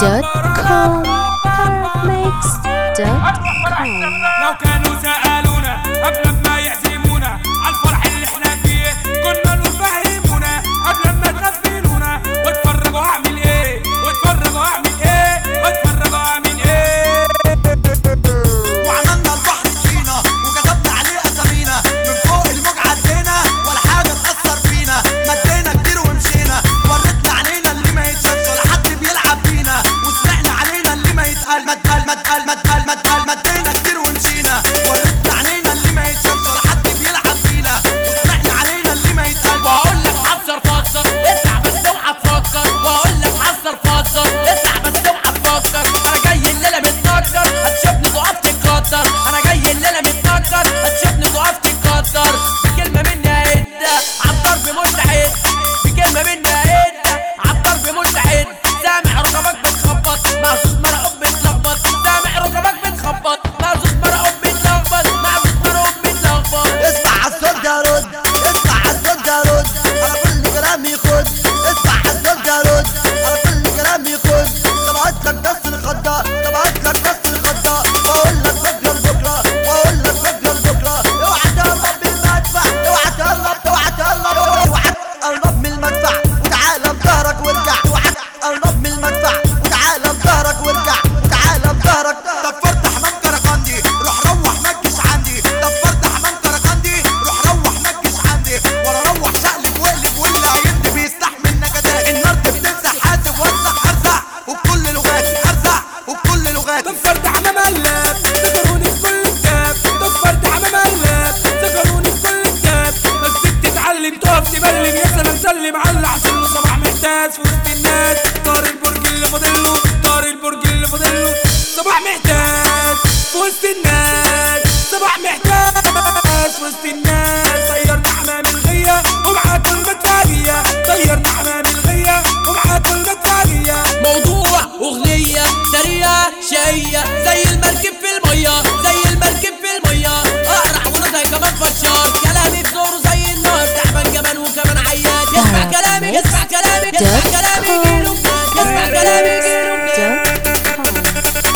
Dirt.com chat, su destinar. Correr por kilómetro de luz, correr por kilómetro de luz. Sabá me chat, su destinar.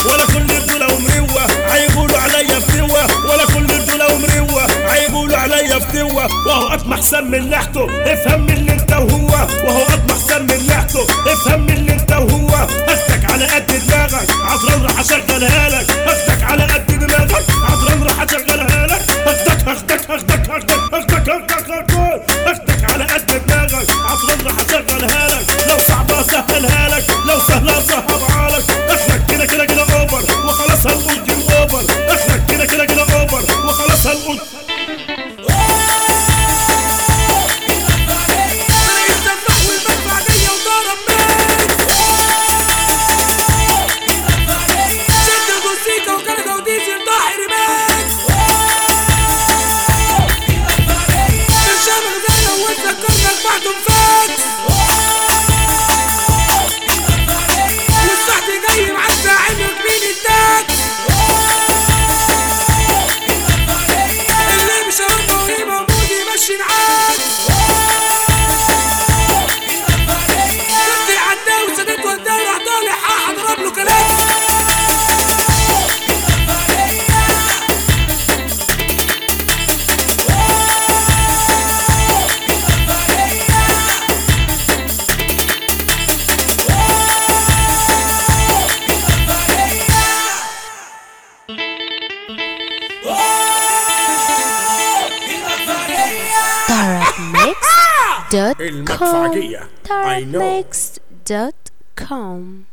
ولا كل دول عمري هيقولوا عليا فتوة ولا كل دول عمري هيقولوا عليا فتوة وهو أطمح سم من ناحته افهم اللي انت وهو. وهو أطمح سم من ناحته افهم اللي انت وهو. أختك على قد دماغك عطران راح أشغلها لك. أختك على قد دماغك عطران راح أشغلها لك. أختك أختك أختك أختك أختك أختك أختك على قد دماغك. dot com.